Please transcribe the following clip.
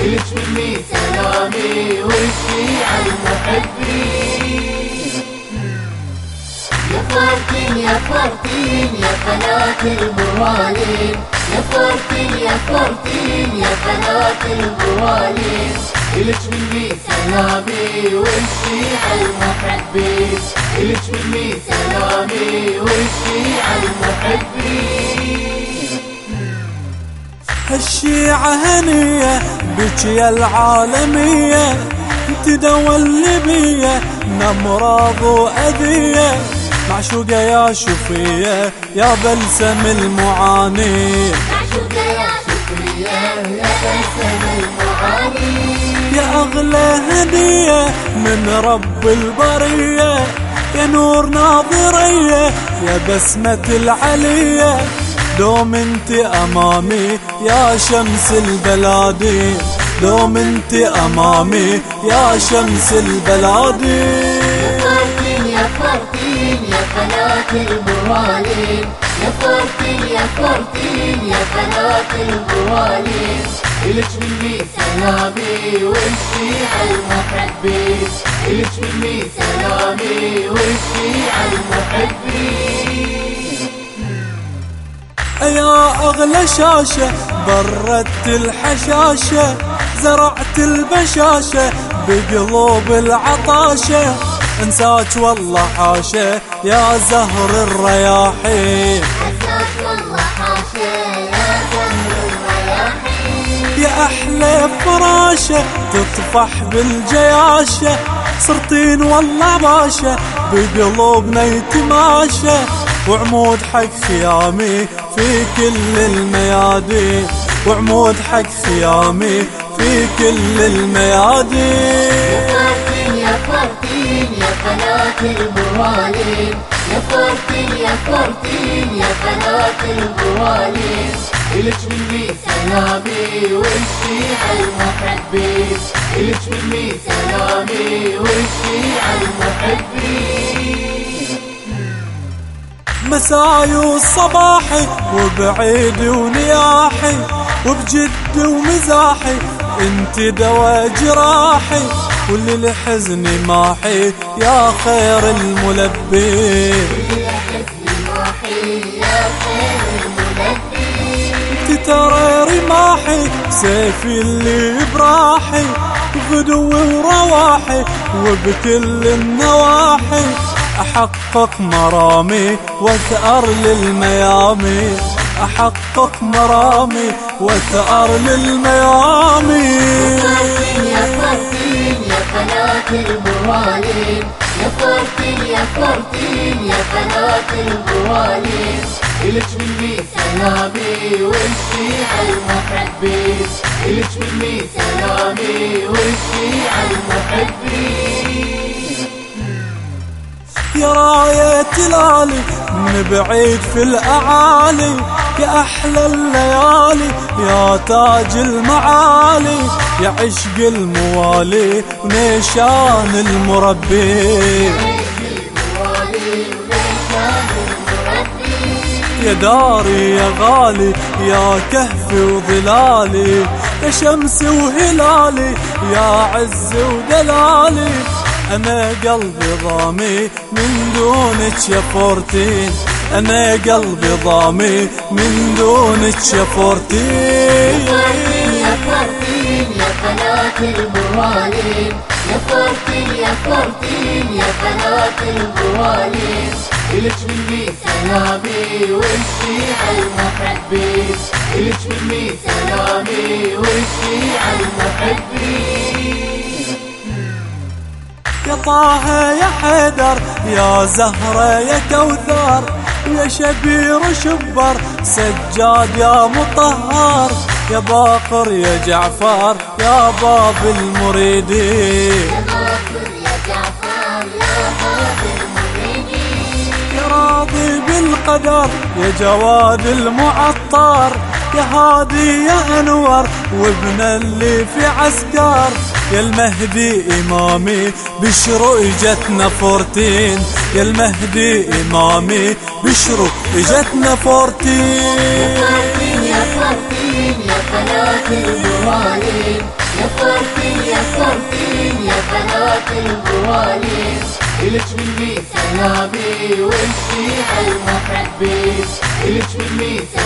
إلك مني سلامي والشيعة المحبين يا فورتين يا فورتين يا فلات الموالين يا فورتين يا فورتين يا فلات الموالين إلك مني سلامي والشيعة المحبين إلك مني سلامي والشيعة المحبين الشيعة هنية بك يا العالمية تدوى الليبية نمراض وأذية. معشوقة يا شفية يا بلسم المعاني. معشوقة يا شكرية يا بلسم المعاني. يا أغلى هدية من رب البرية. يا نور ناظرية يا بسمة العلية. دوم انت أمامي يا شمس البلادي. دوم انت أمامي يا شمس البلادي. فورتين يا فورتين يا فلات الموالين يا فورتين يا فورتين يا فلات الموالين إلك مني سلامي والشيعة المحبين إلك مني سلامي والشيعة المحبين أغلى شاشة بردت الحشاشة زرعت البشاشة بقلوب العطاشة. انساك والله حاشا يا زهر الرياحين يا أحلى فراشة تطفح بالجياشة. صرتين والله باشا بقلوبنا يتماشى. وعمود حق خيامي في كل الميادين. وعمود حق خيامي في كل الميادين. يا فورتين يا فلات الموالين. يا فورتين يا فورتين يا فلات الموالين. إلك مني سلامي والشيعة المحبين. إلك مني سلامي والشيعة المحبين. مساي وصباحي وبعيد ونياحي وبجد ومزاحي انت دوا جراحي واللي الحزن ماحي يا خير الملبي. الحزن ماحي يا خير الملبي انت ترى رماحي سيفي اللي براحي غدوي ورواحي وبكل النواحي. أحقق مرامي وأثأر للميامي. أحقق مرامي وأثأر للميامي. يا فورتين يا فلات الموالين يا فورتين يا فورتين يا فلات الموالين إلك مني سلامي والشيعة المحبين. إلك مني سلامي والشيعة المحبين. يا راية الالي من بعيد في الأعالي يا أحلى الليالي يا تاج المعالي يا عشق الموالي ونيشان المربي. يا داري يا غالي يا كهفي وظلالي يا شمس وهلالي يا عز ودلالي. أنا قلبي ضامي من دونك يا فورتين. أنا قلبي ضامي من دونك يا فورتين. يا فورتين يا فلات الموالين. يا فورتين يا فورتين يا فلات الموالين. إلك مني سلامي والشيعة المحبين. إلك مني سلامي والشيعة المحبين. طه يا حيدر يا زهرة يا كوثر يا شبير شبر سجاد يا مطهر يا باقر يا جعفر يا باب المريدين يا يا جعفر يا باب المريدين. يا راضي بالقدر يا جواد المعطر يا هادي يا أنور وابن اللي في عسكر. يا المهدي إمامي بشرؤجتنا فورتين. يا المهدي إمامي بشروا إجتنا فورتين. فارتين يا فارتين يا قناة البوالين يا فارتين يا فارتين يا قناة البوالين إلك مني سلامي والشيعة المحبين إلك مني سلامي